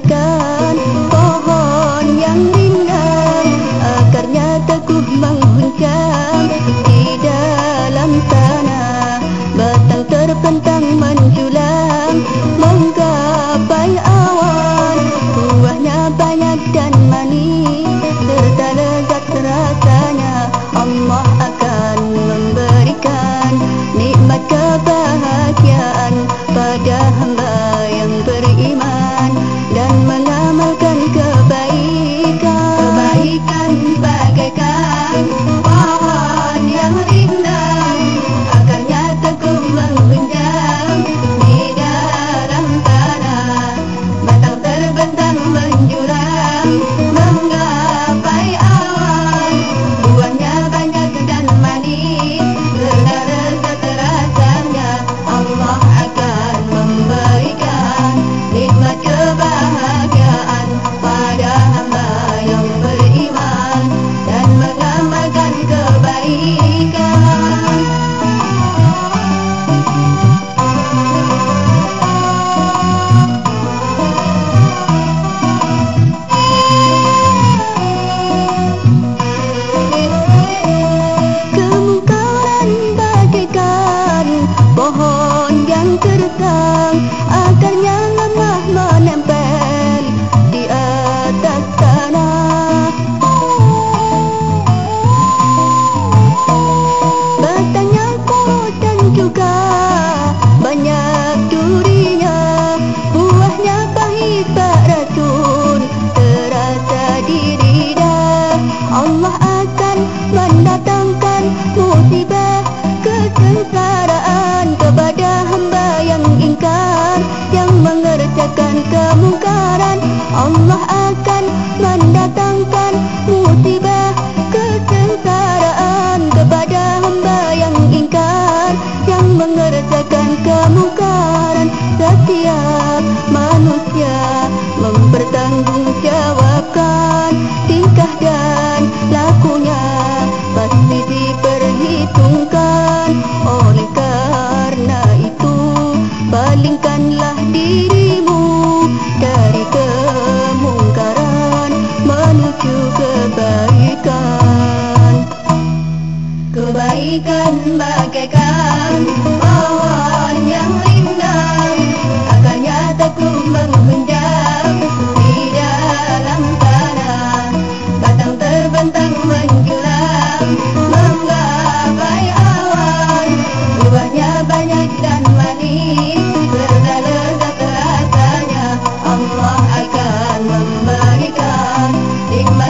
que Allah akan mendatangkan musibah kesengsaraan kepada hamba yang ingkar yang mengerjakan kemungkaran. Allah akan mendatangkan musibah kesengsaraan kepada hamba yang ingkar yang mengerjakan kemungkaran. Setiap manusia mempertanggung jadikan bagaikan awan yang rindang akarnya tumbang menjam di dalam tanah. Batang terbentang menjulang, menggapai awan. Buahnya banyak dan manis serta lezat rasanya. Allah akan memberikan nikmat